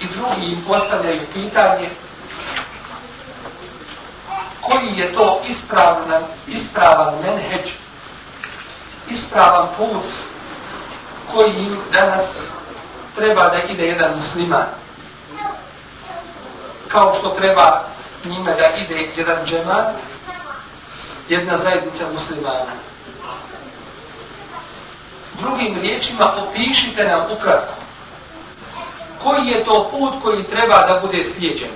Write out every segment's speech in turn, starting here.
i drugi im postavljaju pitanje koji je to ispravan, ispravan menheđ, ispravan put koji im danas treba da ide jedan musliman. Kao što treba njime da ide jedan džemat, jedna zajednica muslimana. Drugim riječima opišite nam ukratko koji je to put koji treba da bude slijeđen.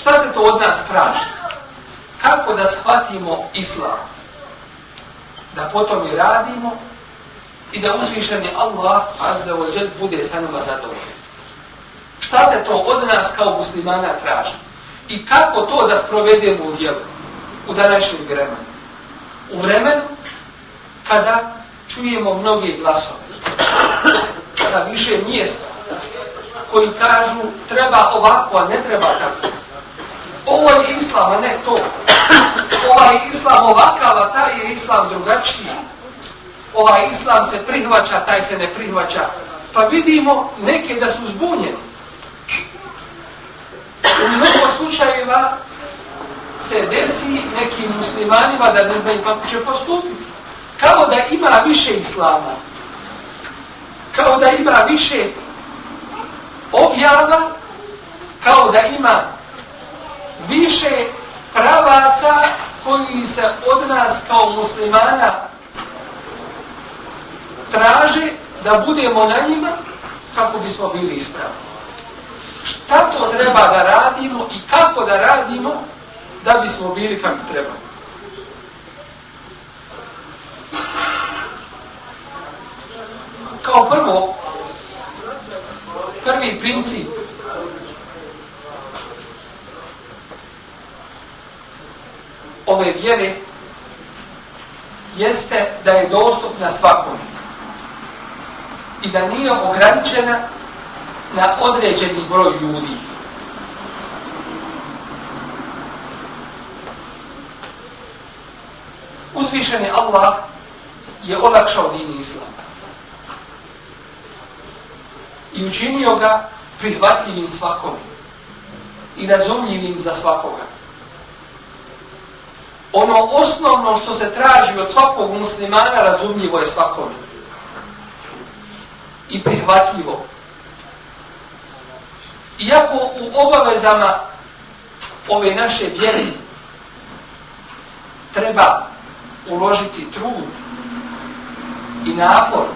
Šta se to od nas traži? Kako da shvatimo islam? Da potom i radimo i da uzvišeni Allah azza wa jel bude sa nama zadovoljen. Šta se to od nas kao muslimana traži? I kako to da sprovedemo u djelu? U današnjem vremenu. U vremenu kada čujemo mnoge glasove sa više mjesta koji kažu treba ovako, a ne treba tako. Ovo je islam, a ne to. Ovaj islam ovakav, a taj je islam drugačiji. Ovaj islam se prihvaća, taj se ne prihvaća. Pa vidimo neke da su zbunjeni. U mnogo slučajeva se desi nekim muslimanima da ne znaju kako će postupiti. Kao da ima više islama. Kao da ima više objava kao da ima više pravaca koji se od nas kao muslimana traže da budemo na njima kako bismo bili ispravni. Šta to treba da radimo i kako da radimo da bismo bili kako treba. Kao prvo, prvi princip ove vjere jeste da je dostupna svakom i da nije ograničena na određeni broj ljudi. Uzvišeni Allah je olakšao din islam i učinio ga prihvatljivim svakom i razumljivim za svakoga. Ono osnovno što se traži od svakog muslimana razumljivo je svakom i prihvatljivo. Iako u obavezama ove naše vjere treba uložiti trud i napor,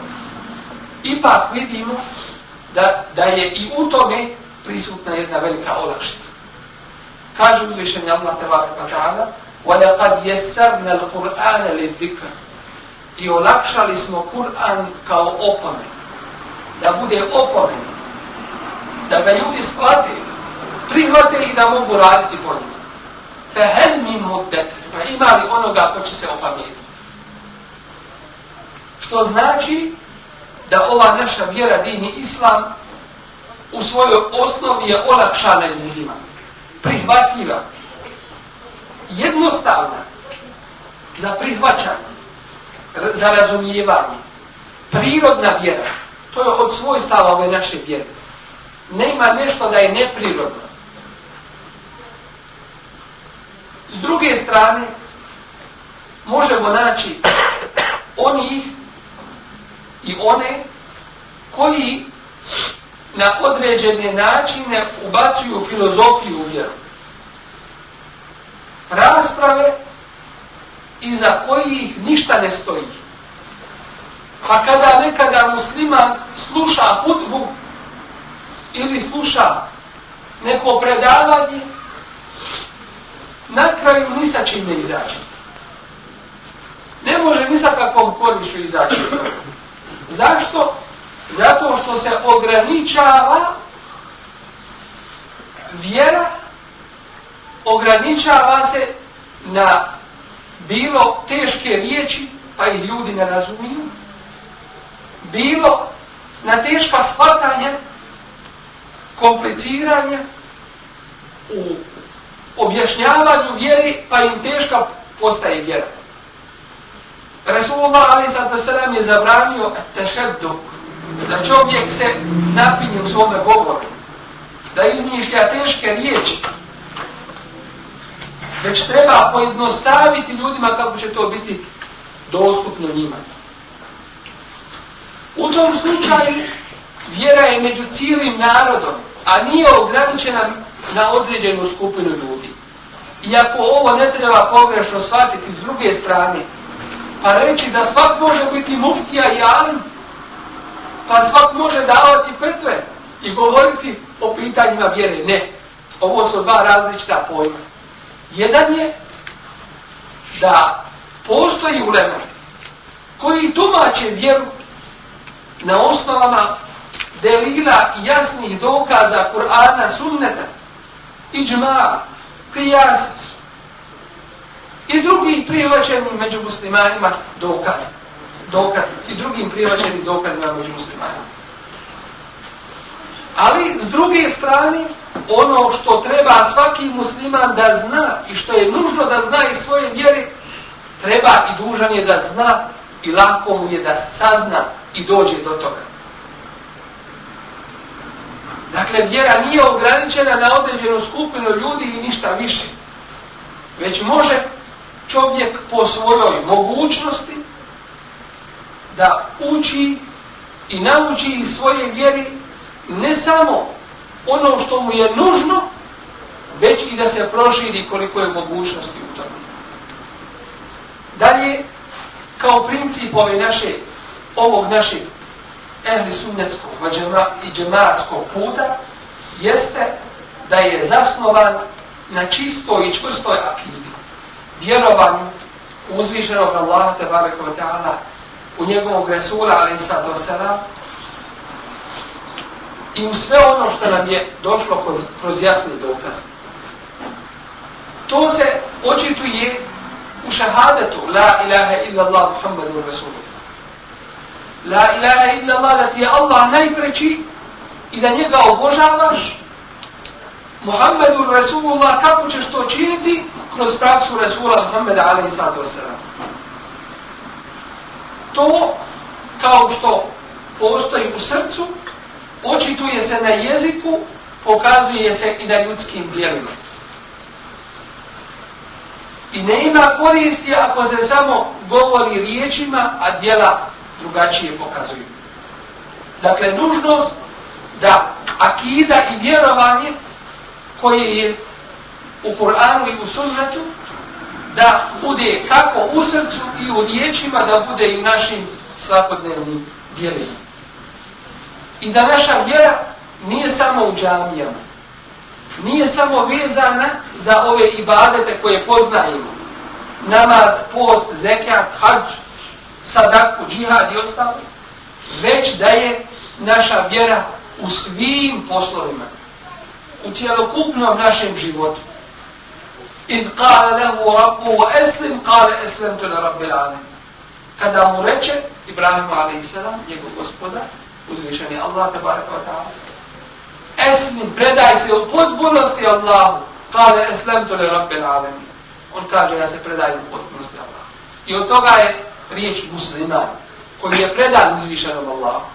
ipak vidimo da, da je i u tome prisutna jedna velika olakšica. Kaže uzvišenje Allah tebara pa ta'ala وَلَقَدْ يَسَرْنَا الْقُرْآنَ لِذِكَرْ I olakšali smo Kur'an kao opomen. Da bude opomen. Da ga ljudi shvate, prihvate i da mogu raditi po njima. فَهَلْ مِنْ مُدَّكِ Pa ima li onoga ko će se opamijetiti? Što znači da ova naša vjera dini islam u svojoj osnovi je olakšana ljudima, prihvatljiva, jednostavna. Za prihvaćanje, za razumijevanje, prirodna vjera, to je od svoj stava ove naše vjere. Nema nešto da je neprirodno. S druge strane, možemo naći onih i one koji na određene načine ubacuju filozofiju u vjeru. Rasprave iza kojih ništa ne stoji. Pa kada nekada musliman sluša hutbu ili sluša neko predavanje, na kraju ni sa čim ne izaći. Ne može ni sa kakvom korišu izaći. Zašto? Zato što se ograničava vjera, ograničava se na bilo teške riječi, pa ih ljudi ne razumiju, bilo na teška shvatanja, kompliciranja u objašnjavanju vjeri, pa im teška postaje vjera. Rasulullah a.s. je zabranio tešeddu, da čovjek se napinje u svome govoru, da izmišlja teške riječi, već treba pojednostaviti ljudima kako će to biti dostupno njima. U tom slučaju vjera je među cijelim narodom, a nije ograničena na određenu skupinu ljudi. Iako ovo ne treba pogrešno shvatiti s druge strane, pa reći da svak može biti muftija i alim, pa svak može davati petve i govoriti o pitanjima vjere. Ne, ovo su dva različita pojma. Jedan je da postoji ulema koji tumače vjeru na osnovama delila i jasnih dokaza Kur'ana, sunneta, iđma, kijas i drugi prihvaćenih među muslimanima dokaz. dokaz I drugim prihvaćenih dokazima među muslimanima. Ali, s druge strane, ono što treba svaki musliman da zna i što je nužno da zna iz svoje vjere, treba i dužan je da zna i lako mu je da sazna i dođe do toga. Dakle, vjera nije ograničena na određenu skupinu ljudi i ništa više. Već može čovjek po svojoj mogućnosti da uči i nauči iz svoje vjeri ne samo ono što mu je nužno, već i da se proširi koliko je mogućnosti u tome. Dalje, kao princip ove naše, ovog našeg ehli sunnetskog i džematskog puta, jeste da je zasnovan na čistoj i čvrstoj akidi, vjerovanju uzvišenog Allaha te bareku ve ta'ala u njegovog Resula alaihi sallatu wasalam i u sve ono što nam je došlo kroz, kroz jasni dokaz. To se očituje u šahadetu La ilaha illa Allah Muhammadu Rasulullah. La ilaha illa Allah da ti je Allah najpreći i da njega obožavaš Muhammedu Rasulullah kako ćeš to činiti kroz praksu Rasula Muhammeda alaihi sallatu wasallam. To kao što postoji u srcu očituje se na jeziku, pokazuje se i na ljudskim dijelima. I ne ima koristi ako se samo govori riječima, a dijela drugačije pokazuju. Dakle, nužnost da akida i vjerovanje koji je u Kur'anu i u sunnetu, da bude kako u srcu i u riječima, da bude i u našim svakodnevnim dijelima. I da naša vjera nije samo u džamijama. Nije samo vezana za ove ibadete koje poznajemo. Namaz, post, zekat, hađ, sadaku, džihad i ostalo. Već da je naša vjera u svim poslovima. U cijelokupnom našem životu. In kale lehu rabbu wa eslim, kale eslim tu na rabbi Kada mu reče Ibrahimu a.s. njegov gospodar, uzvišeni Allah tabaraka wa ta'ala. Eslim, predaj se u potpunosti Allahu. Kale eslim tu li rabbil alim. On kaže, ja se predajem u potpunosti Allahu. I od toga je riječ musliman, koji je predan uzvišenom Allahu.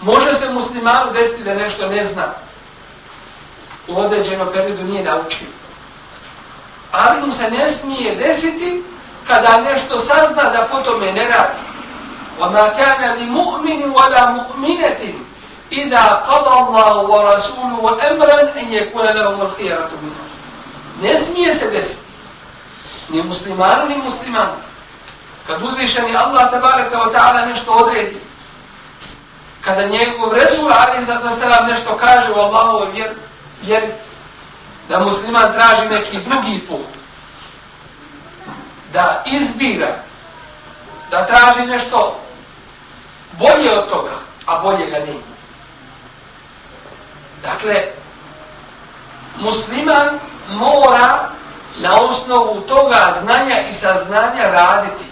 Može se muslimanu desiti da nešto ne zna U određenom periodu nije naučio. Ali mu se ne smije desiti kada nešto sazna da po tome ne radi. وما كان لمؤمن ولا مؤمنة Ida qada Allahu wa rasuluhu emran en je kuna lehum al khijaratu minhu. Ne smije se desiti. Ni muslimanu, ni muslimanu. Kad uzvišeni Allah tabaraka wa ta'ala nešto odredi, kada njegov Resul Ali zato se nam nešto kaže u Allahovoj vjeri, jer da musliman traži neki drugi put, da izbira, da traži nešto bolje od toga, a bolje ga nema. Dakle, musliman mora na osnovu toga znanja i saznanja raditi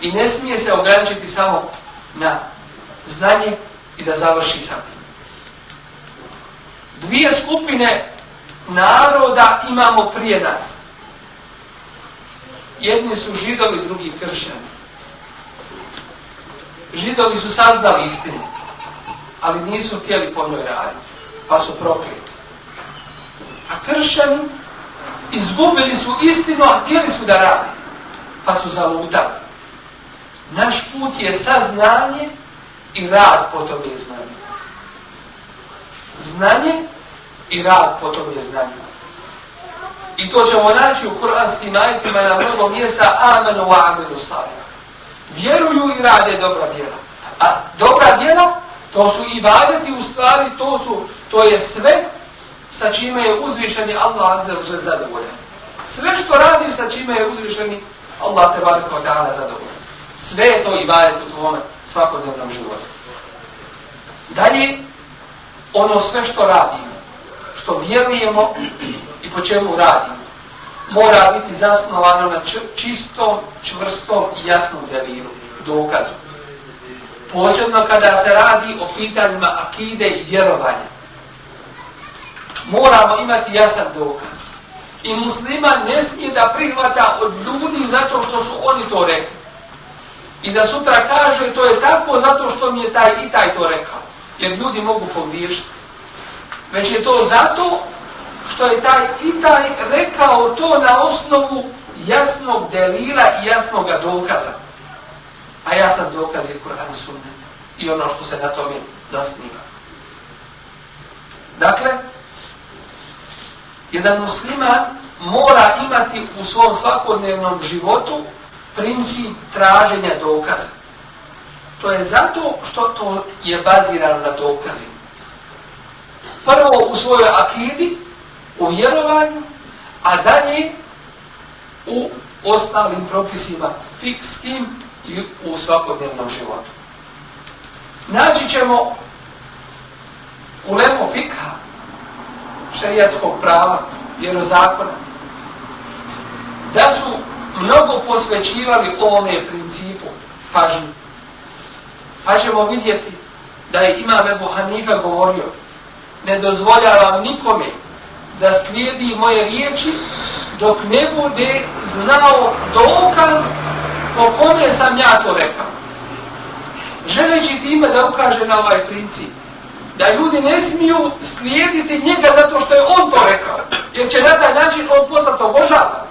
i ne smije se ograničiti samo na znanje i da završi sa. Dvije skupine naroda imamo prije nas. Jedni su židovi, drugi kršćani. Židovi su saznali istinu, ali nisu htjeli po njoj raditi, pa su prokleti. A kršćani izgubili su istinu, a htjeli su da radi, pa su zalutali. Naš put je saznanje i rad po tome znanju znanje. I rad po tom je znanje. I to ćemo naći u kuranskim ajitima na mnogo mjesta amenu wa amenu salih. Vjeruju i rade dobra djela. A dobra djela, to su i u stvari, to, su, to je sve sa čime je uzvišeni Allah zadovoljan. Sve što radi sa čime je uzvišeni Allah te barek od ta'ala zadovoljan. Sve je to i u tvome svakodnevnom životu. Dalje, ono sve što radimo, što vjerujemo i po čemu radimo, mora biti zasnovano na čistom, čvrstom i jasnom deliru, dokazu. Posebno kada se radi o pitanjima akide i vjerovanja. Moramo imati jasan dokaz. I musliman ne smije da prihvata od ljudi zato što su oni to rekli. I da sutra kaže to je tako zato što mi je taj i taj to rekao. Jer ljudi mogu pogriješiti. Već je to zato što je taj i taj rekao to na osnovu jasnog delila i jasnog dokaza. A ja sam dokaz je Kur'an sunnet. I ono što se na tome zasniva. Dakle, jedan musliman mora imati u svom svakodnevnom životu princip traženja dokaza. To je zato što to je bazirano na dokazima. Prvo u svojoj akidi, u vjerovanju, a dalje u ostalim propisima fikskim i u svakodnevnom životu. Naći ćemo u lemo fikha šarijatskog prava, vjerozakona, da su mnogo posvećivali ovome principu pažnju. Pa ćemo vidjeti da je Imam Ebu Hanife govorio ne dozvoljavam nikome da slijedi moje riječi dok ne bude znao dokaz po kome sam ja to rekao. Želeći time da ukaže na ovaj princip da ljudi ne smiju slijediti njega zato što je on to rekao jer će na taj način on postati obožavan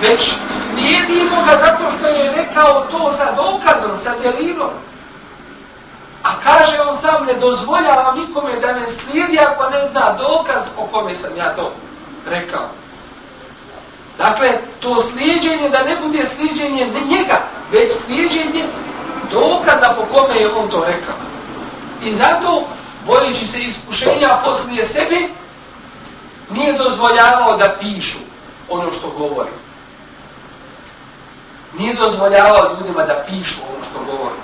već slijedimo ga zato što je rekao to sa dokazom, sa djelinom. A kaže on sam, ne dozvoljava nikome da me slijedi ako ne zna dokaz po kome sam ja to rekao. Dakle, to slijedjenje da ne bude slijedjenje ne njega, već slijedjenje dokaza po kome je on to rekao. I zato, bojeći se iskušenja poslije sebe, nije dozvoljavao da pišu ono što govori nije dozvoljavao ljudima da pišu ono što govori.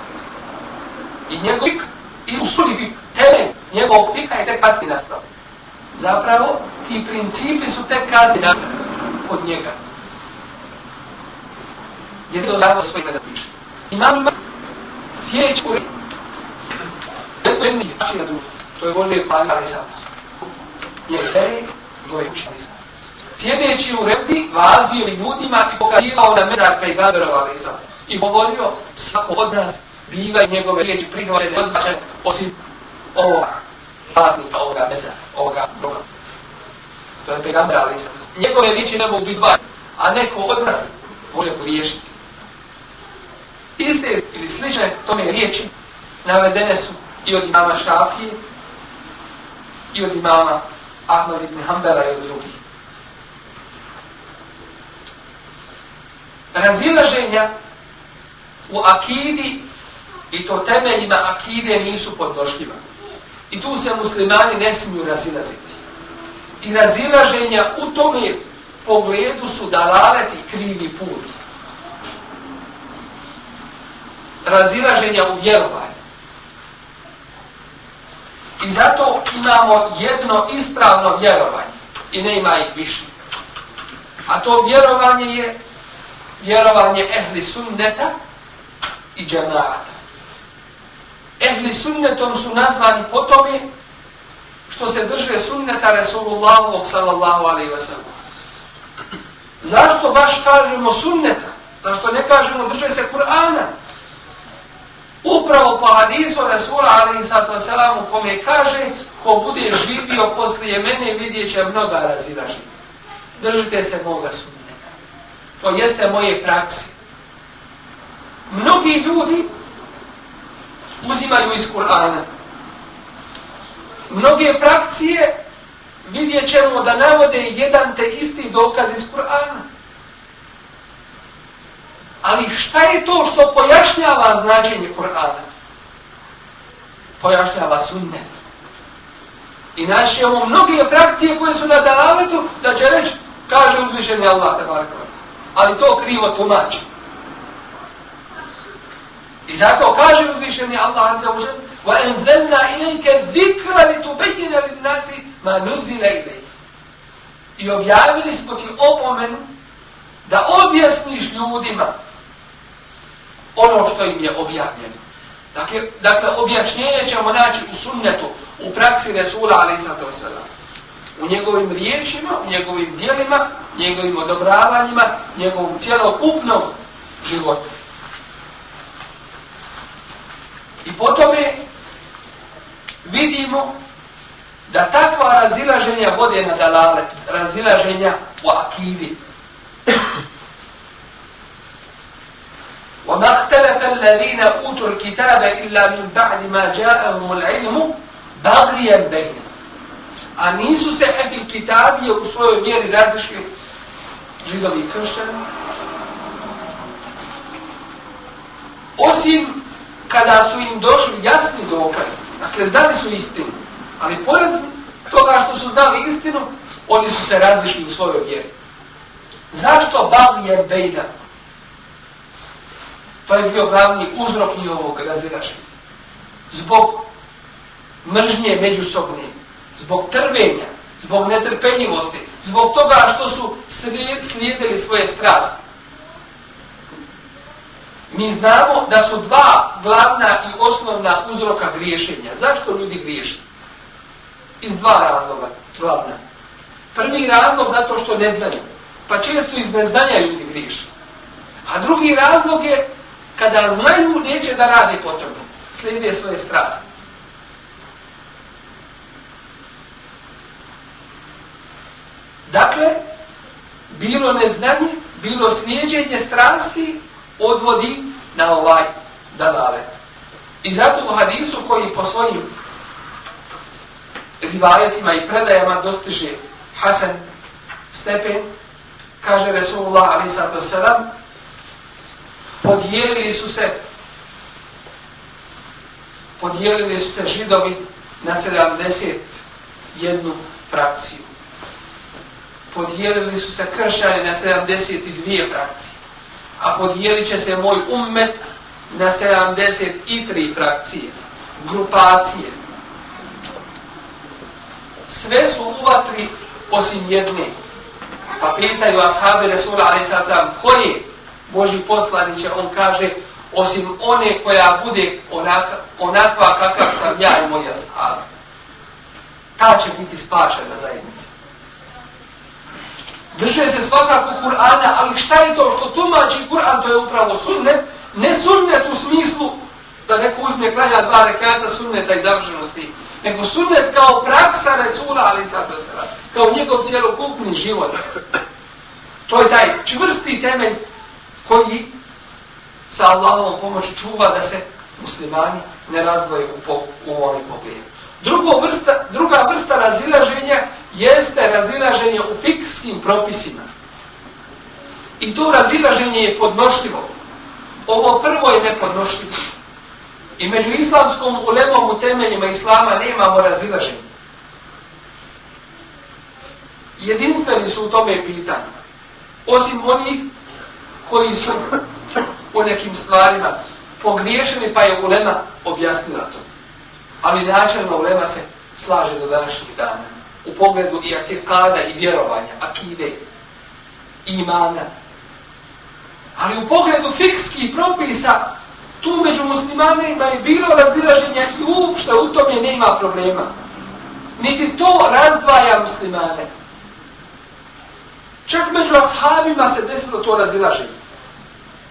I njegov fik, i usuli fik, teren njegovog fika je tek kasni nastao. Zapravo, ti principi su tek kasni nastao od njega. Jer je dozvoljavao svojima da piše. Imam ima sjeć u redu. To je Božije kvalina, ali sam. Je feri, to je učinali sam sjedeći u repi, vazio ljudima i pokazivao na mezar pejgamberova lisa. I govorio, svako od nas biva i njegove riječi prihvaćene odbačene, osim ovoga vaznika, ovoga mezara, ovoga broga. To je pejgambera lisa. Njegove riječi ne mogu biti dva, a neko od nas može griješiti. Iste ili slične tome riječi navedene su i od imama Šafije, i od imama Ahmed ibn Hanbala i od drugih. Razilaženja u akidi i to temeljima akide nisu podnošljiva. I tu se muslimani ne smiju razilaziti. I razilaženja u tome pogledu su dalaleti krivi put. Razilaženja u vjerovanju. I zato imamo jedno ispravno vjerovanje. I ne ima ih više. A to vjerovanje je vjerovanje ehli sunneta i džemata. Ehli sunnetom su nazvani po tome što se drže sunneta Resulullahovog sallallahu alaihi wa sallam. Zašto baš kažemo sunneta? Zašto ne kažemo drže se Kur'ana? Upravo po hadisu Resula alaihi wa sallam u kome kaže ko bude živio poslije mene vidjet će mnoga razilaženja. Držite se moga sunneta. To jeste moje praksi. Mnogi ljudi uzimaju iz Kur'ana. Mnoge frakcije vidjet ćemo da navode jedan te isti dokaz iz Kur'ana. Ali šta je to što pojašnjava značenje Kur'ana? Pojašnjava sunnet. I naši imamo mnoge frakcije koje su na dalavetu da će reći, kaže uzvišeni Allah, ali to krivo tumači. I zato kaže uzvišeni Allah Azza wa Jalla: "Wa anzalna ilayka dhikra litubayyana lin-nasi ma. I objavili smo ti opomenu da objasniš ljudima ono što im je objavljeno. Dakle, dakle objašnjenje ćemo naći u sunnetu, u praksi Resula alaihi sallam U njegovim riječima, u njegovim dijelima, njegovim odobravanjima, njegovom cijelokupnom životu. I potom je vidimo da takva razilaženja vode na dalale, razilaženja u akidi. وما اختلف الذين أوتوا الكتاب إلا من بعد ما جاءهم العلم بغيا بينهم A nisu se ehli kitabije u svojoj mjeri razišli židovi i kršćani. Osim kada su im došli jasni dokazi, dakle znali su istinu, ali pored toga što su znali istinu, oni su se razišli u svojoj vjeri. Zašto babije Bejda? To je bio glavni uzrok njihovog razilaženja. Zbog mržnje međusobne, zbog trvenja, zbog netrpenjivosti, zbog toga što su slijedili svoje strasti. Mi znamo da su dva glavna i osnovna uzroka griješenja. Zašto ljudi griješi? Iz dva razloga glavna. Prvi razlog zato što ne znaju. Pa često iz neznanja ljudi griješi. A drugi razlog je kada znaju neće da rade potrebno. Slijede svoje strasti. Dakle, bilo neznanje, bilo slijedženje strasti, odvodi na ovaj dalalet. I zato u hadisu koji po svojim rivajetima i predajama dostiže Hasan stepen, kaže Resulullah ali sato sedam, podijelili su se podijelili su se židovi na 70 jednu frakciju. Podijelili su se kršćani na 72 frakcije a podijelit će se moj ummet na 73 frakcije, grupacije. Sve su uvatri osim jedne. Pa pitaju ashabi Resula a.s. koji Boži poslaniće, on kaže, osim one koja bude onaka, onakva kakav sam ja i moja ashabi. Ta će biti spašena zajednica drže se svakako Kur'ana, ali šta je to što tumači Kur'an, to je upravo sunnet, ne sunnet u smislu da neko uzme klanja dva rekata sunneta i završenosti, nego sunnet kao praksa Resula, ali sad to se radi, kao njegov cjelokupni život. To je taj čvrsti temelj koji sa Allahovom pomoći čuva da se muslimani ne razdvoje u, po, u ovom pogledu. Drugo vrsta, druga vrsta razilaženja jeste razilaženje u fikskim propisima. I to razilaženje je podnošljivo. Ovo prvo je nepodnošljivo. I među islamskom ulemom u temeljima islama nemamo razilaženje. Jedinstveni su u tome pitanju. Osim onih koji su u nekim stvarima pogriješeni, pa je ulema objasnila to. Ali načelno ulema se slaže do današnjih dana. U pogledu i atikada i vjerovanja, akide, imana. Ali u pogledu fikskih propisa, tu među muslimanima je bilo razilaženja i uopšte u tome nema problema. Niti to razdvaja muslimane. Čak među ashabima se desilo to razilaženje.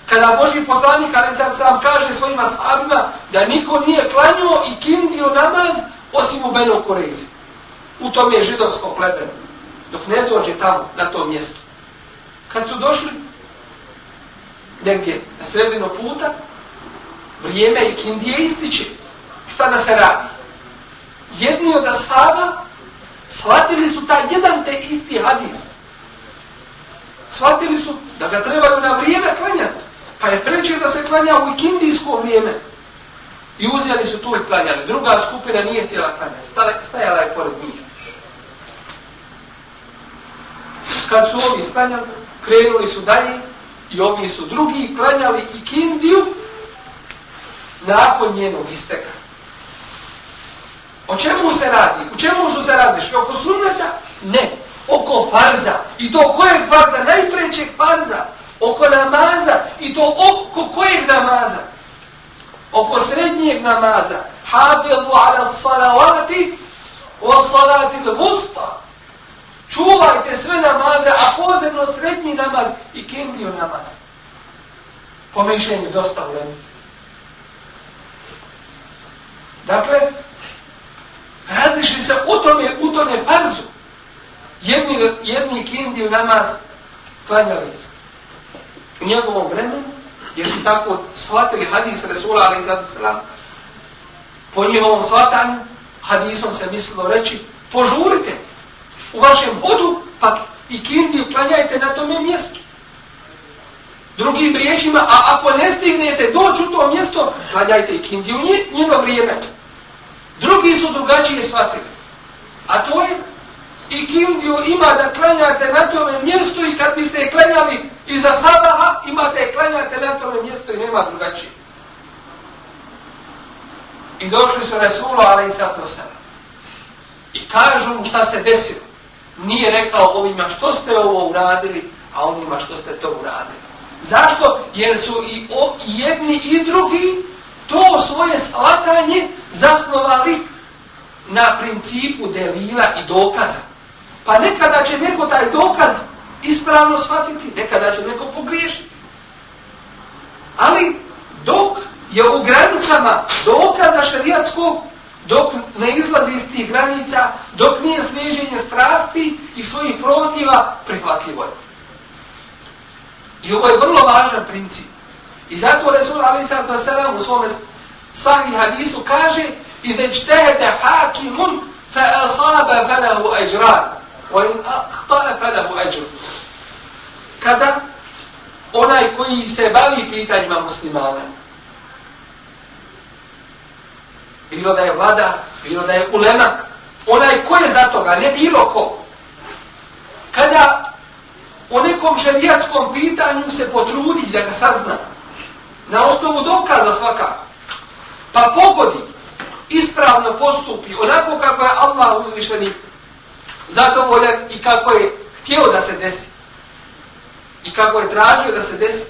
Kada Boži poslanik, ali sam kaže svojim ashabima da niko nije klanio i kindio namaz osim u Beno Korezi. U tom je židovsko plebeno. Dok ne dođe tamo, na to mjesto. Kad su došli negdje na sredino puta, vrijeme i kindije ističe. Šta da se radi? Jedni od ashaba shvatili su taj jedan te isti hadis. Shvatili su da ga trebaju na vrijeme klanjati. Pa je preče da se klanja u ikindijsko vrijeme. I uzeli su tu i klanjali. Druga skupina nije htjela klanjati. Stajala je pored njih. Kad su ovi stanjali, krenuli su dalje i ovi su drugi klanjali i kindiju nakon njenog isteka. O čemu se radi? U čemu su se razlišli? Oko sunneta? Ne. Oko farza. I to kojeg farza? Najprećeg farza. Oko namaza. I to oko kojeg namaza? Oko srednjeg namaza. Hafidhu ala salavati wa salati l-vusta. Čuvajte sve namaze, a posebno srednji namaz i kendio namaz. Po mišljenju dosta u. Dakle, različni se u tome, u tome farzu. Jedni, jedni kindiju namaz klanjali u njegovom vremenu, jer su tako shvatili hadis Resula, ali i salam, po njihovom shvatanju, hadisom se mislilo reći, požurite u vašem hodu, pa i kindiju klanjajte na tome mjestu. Drugim riječima, a ako ne stignete doći u to mjesto, klanjajte i kindiju njeno vrijeme. Drugi su drugačije shvatili. A to je i kindiju ima da klanjate na tome mjestu i kad biste je klanjali iza sabaha, imate je klanjate na tome mjestu i nema drugačije. I došli su Resulu, ali i sato. I kažu mu šta se desilo. Nije rekao ovima što ste ovo uradili, a onima što ste to uradili. Zašto? Jer su i, o, jedni i drugi to svoje slatanje zasnovali na principu delila i dokaza. Pa nekada će neko taj dokaz ispravno shvatiti, nekada će neko pogriješiti. Ali dok je u granicama dokaza šarijatskog, dok ne izlazi iz tih granica, dok nije sliježenje strasti i svojih protiva, prihvatljivo je. I ovo je vrlo važan princip. I zato Resul Ali Sallatu Selam u svome sahih hadisu kaže i da čtehete hakimun fa asaba falahu ajran وَإِنْ أَخْطَأَ فَلَهُ أَجْرُ. Kada onaj koji se bavi pitanjima muslimana bilo da je vlada, bilo da je ulema, onaj ko je za toga, ne bilo ko. Kada o nekom šarijatskom pitanju se potrudi da ga sazna, na osnovu dokaza svakako, pa pogodi, ispravno postupi, onako kako je Allah uzvišeni zadovoljan i kako je htio da se desi. I kako je tražio da se desi.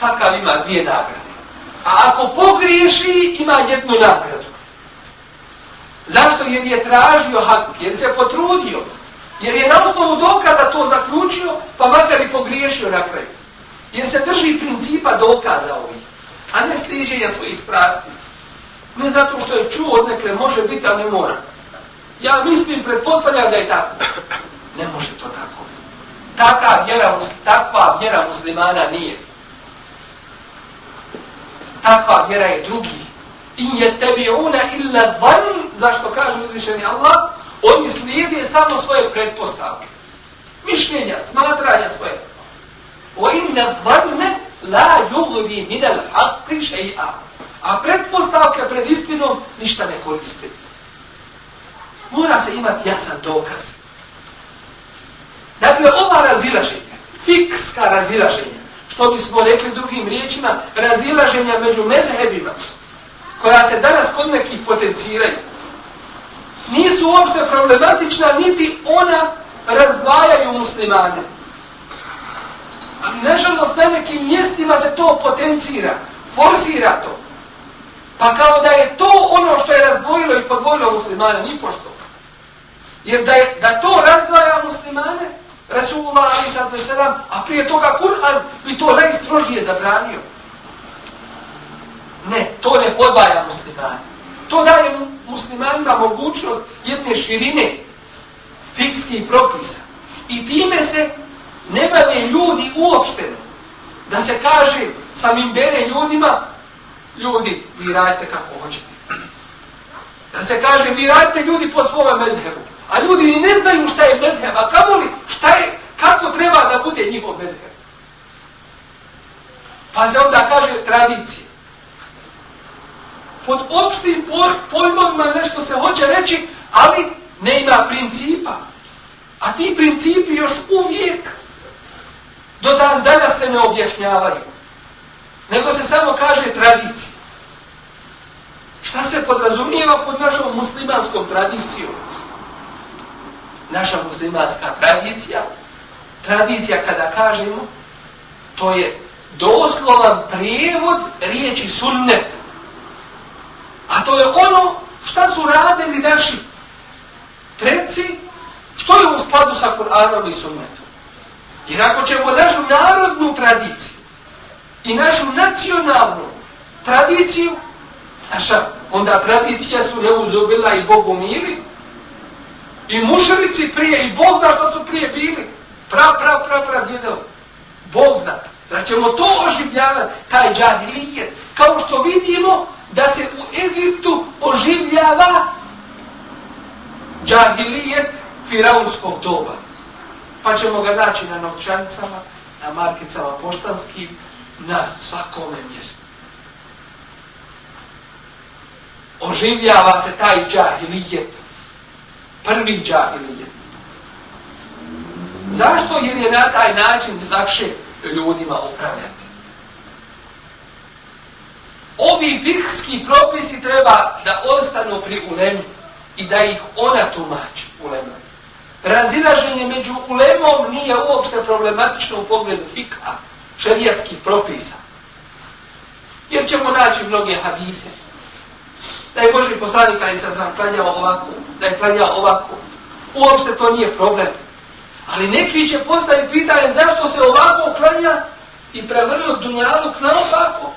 Takav ima dvije nagrade. A ako pogriješi, ima jednu nagradu. Zašto? Jer je tražio hak, jer se potrudio. Jer je na osnovu dokaza to zaključio, pa makar i pogriješio na kraju. Jer se drži principa dokaza ovih, a ne stiženja svojih strasti. Ne zato što je čuo odnekle, može biti, ali ne mora. Ja mislim, pretpostavljam da je tako. Ne može to tako. Taka vjera, takva vjera muslimana nije. takva vjera je drugi. In je tebi una illa van, zašto kaže uzvišeni Allah, oni slijede samo svoje pretpostavke. Mišljenja, smatranja svoje. O inna vanne la yugri min al haqqi shay'a. A pretpostavke pred istinom ništa ne koriste. Mora se imati jasan dokaz. Dakle, ova razilaženja, fikska razilaženja, što bismo rekli drugim riječima, razilaženja među mezhebima, koja se danas kod nekih potenciraju, nisu uopšte problematična, niti ona razdvajaju muslimane. Ali, nažalost, na nekim mjestima se to potencira, forsira to. Pa kao da je to ono što je razdvojilo i podvojilo muslimane, ni pošto. Jer da, je, da to razdvaja muslimane, Rasulullah ali sad veselam, a prije toga Kur'an bi to najstrožije zabranio. Ne, to ne podvaja muslimane. To daje muslimanima mogućnost jedne širine fikskih propisa. I time se ne bave ljudi uopšteno. Da se kaže samim bere ljudima, ljudi, vi radite kako hoćete. Da se kaže, vi radite ljudi po svome mezhebu. A ljudi ni ne znaju šta je mezheb, a kamo li, šta je, kako treba da bude njihov mezheb. Pa se onda kaže tradicija. Pod opštim pojmovima nešto se hoće reći, ali ne ima principa. A ti principi još uvijek do dan danas se ne objašnjavaju. Nego se samo kaže tradicija. Šta se podrazumijeva pod našom muslimanskom tradicijom? Naša muslimanska tradicija, tradicija kada kažemo, to je doslovan prijevod riječi sunnet. A to je ono šta su radili naši preci, što je u skladu sa Kur'anom i sunnetom. Jer ako ćemo našu narodnu tradiciju i našu nacionalnu tradiciju, naša onda tradicija su neuzobila i Bogu mili, i mušrici prije, i Bog zna što su prije bili, prav, prav, prav, prav, djedo, Bog zna. Znači ćemo to oživljavati, taj džahilijet, kao što vidimo da se u Egiptu oživljava džahilijet firaunskog doba. Pa ćemo ga naći na novčanicama, na markicama poštanskim, na svakome mjestu. Oživljava se taj džahilijet. Prvi džahilije. Zašto? Jer je na taj način lakše ljudima upravljati. Ovi fikski propisi treba da ostanu pri ulemi i da ih ona tumači ulema. Razilaženje među ulemom nije uopšte problematično u pogledu fika, šerijatskih propisa. Jer ćemo naći mnoge hadise. Da je Boži poslanik, ali sam sam klanjao ovako, da je klanjao ovako. Uopšte to nije problem. Ali neki će postaviti pitanje zašto se ovako klanja i prevrnu dunjaluk naopako.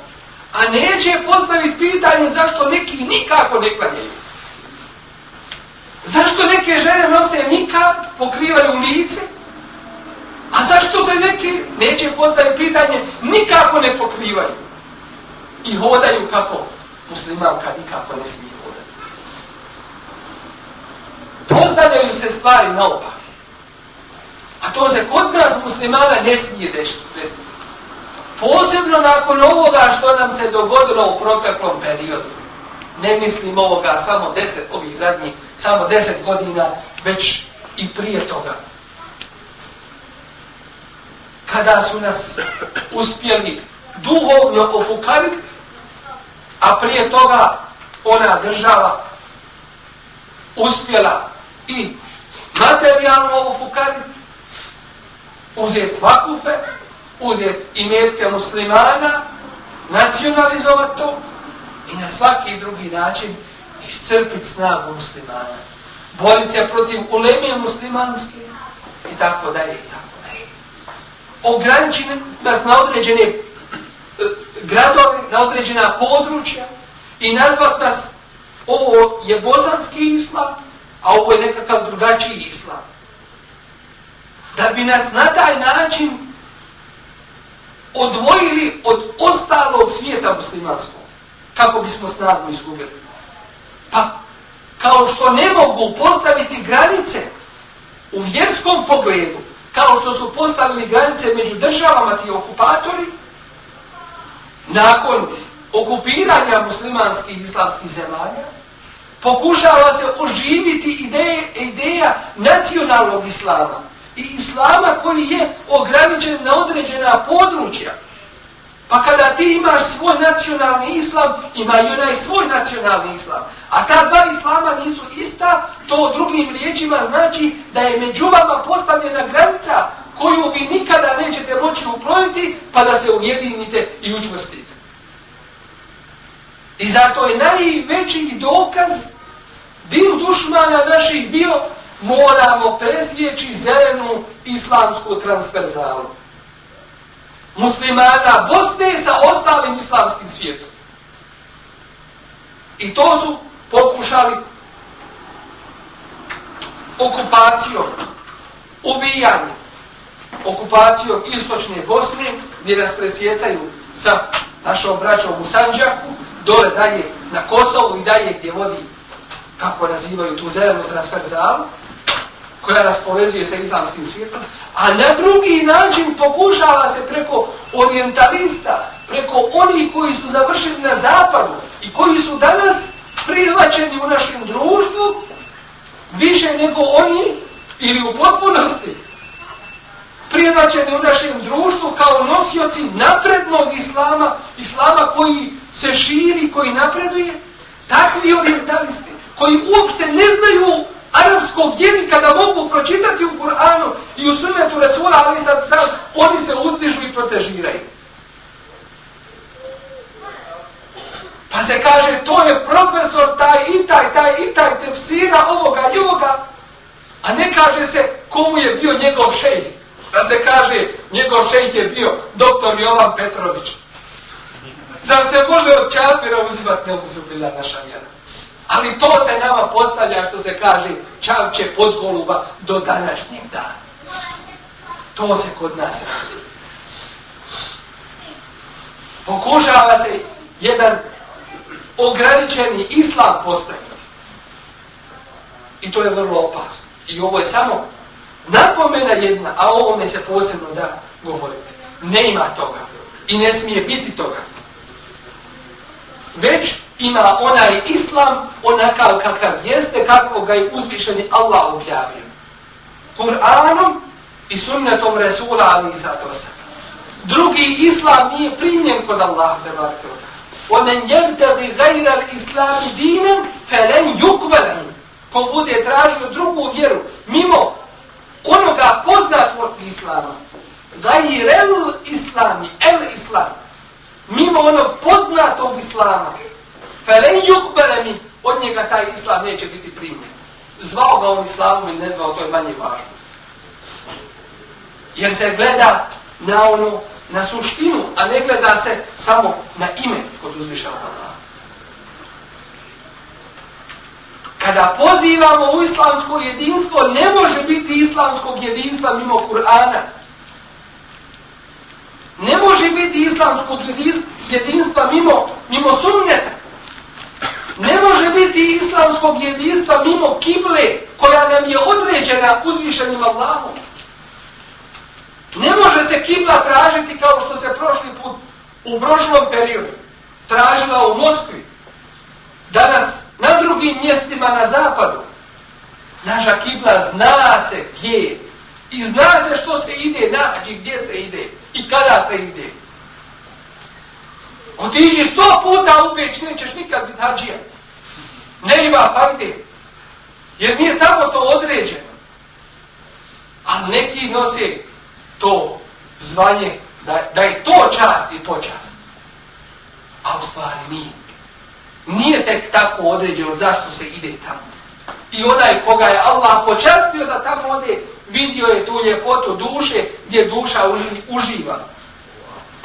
a neće postaviti pitanje zašto neki nikako ne klanjaju. Zašto neke žene nose nikad, pokrivaju lice, a zašto se neki neće postaviti pitanje nikako ne pokrivaju i hodaju kako muslimanka nikako ne smije hodati. Postavljaju se stvari naopak. A to se kod nas muslimana ne smije desiti. Posebno nakon ovoga što nam se dogodilo u proteklom periodu. Ne mislim ovoga samo deset, ovih zadnjih, samo deset godina, već i prije toga. Kada su nas uspjeli duhovno ofukariti, a prije toga ona država uspjela i materijalno ofukariti, uzeti vakufe, uzeti imetke muslimana, nacionalizovati to i na svaki drugi način iscrpiti snagu muslimana. Boriti se protiv ulemije muslimanske i tako dalje i tako dalje. Ograničiti nas na određene gradovi, na određena područja i nazvat nas ovo je bosanski islam, a ovo je nekakav drugačiji islam da bi nas na taj način odvojili od ostalog svijeta muslimanskog. Kako bismo snagu izgubili? Pa, kao što ne mogu postaviti granice u vjerskom pogledu, kao što su postavili granice među državama ti okupatori, nakon okupiranja muslimanskih i islamskih zemalja, pokušava se oživiti ideje, ideja nacionalnog islama i islama koji je ograničen na određena područja. Pa kada ti imaš svoj nacionalni islam, ima i onaj svoj nacionalni islam. A ta dva islama nisu ista, to drugim riječima znači da je među vama postavljena granica koju vi nikada nećete moći ukloniti, pa da se ujedinite i učvrstite. I zato je najveći dokaz dio dušmana naših bio moramo presvijeći zelenu islamsku transverzalu. Muslimana Bosne sa ostalim islamskim svijetom. I to su pokušali okupacijom, ubijanjem, okupacijom istočne Bosne, gdje nas presjecaju sa našom braćom u Sanđaku, dole dalje na Kosovu i dalje gdje vodi, kako nazivaju tu zelenu transferzalu, koja nas povezuje sa islamskim svijetom, a na drugi način pokušava se preko orientalista, preko onih koji su završili na zapadu i koji su danas prihvaćeni u našem društvu, više nego oni, ili u potpunosti, prihvaćeni u našem društvu kao nosioci naprednog islama, islama koji se širi, koji napreduje, takvi orientalisti, koji uopšte ne znaju arapskog jezika da mogu pročitati u Kur'anu i u sunnetu Resula, ali sad sad oni se uzdižu i protežiraju. Pa se kaže, to je profesor taj i taj, taj i taj, tefsira ovoga i ovoga, a ne kaže se komu je bio njegov šejh. Da se kaže, njegov šejh je bio doktor Jovan Petrović. Zar se može od čafira uzimati neuzubila naša vjera? Ali to se nama postavlja što se kaže čavče pod goluba do današnjeg dana. To se kod nas radi. Pokušava se jedan ograničeni islam postaviti. I to je vrlo opasno. I ovo je samo napomena jedna, a o ovome se posebno da govoriti. Ne ima toga. I ne smije biti toga. Već ima onaj islam onakav kakav jeste, kako ga je uzvišeni Allah objavio. Kur'anom i sunnetom Resula ali i zato se. Drugi islam nije primljen kod Allah de barke od وَمَنْ يَبْتَغِ غَيْرَ الْإِسْلَامِ دِينًا فَلَنْ يُقْبَلًا Ko bude tražio drugu vjeru, mimo onoga poznatog islama, gajirel islami, el islam, mimo onog poznatog islama, felen jukbele mi, od njega taj islam neće biti primjen. Zvao ga on islamom ili ne zvao, to je manje važno. Jer se gleda na onu, na suštinu, a ne gleda se samo na ime kod uzvišava Allah. Kada pozivamo u islamsko jedinstvo, ne može biti islamskog jedinstva mimo Kur'ana. Ne može biti islamskog jedinstva mimo, mimo sunneta. Ne može biti islamskog jedinstva mimo kible koja nam je određena uzvišenim Allahom. Ne može se kibla tražiti kao što se prošli put u prošlom periodu tražila u Moskvi. Danas na na zapadu. Naša kibla zna se gdje je. I zna se što se ide, nađi gdje se ide i kada se ide. Otiđi sto puta u peć, nećeš nikad biti hađija. Ne ima fajde. Jer nije tamo to određeno. Ali neki nose to zvanje da, da je to čast i počast. A u stvari nije. Nije tek tako određeno zašto se ide tamo. I onaj koga je Allah počastio da tamo ode, vidio je tu ljepotu duše gdje duša uživa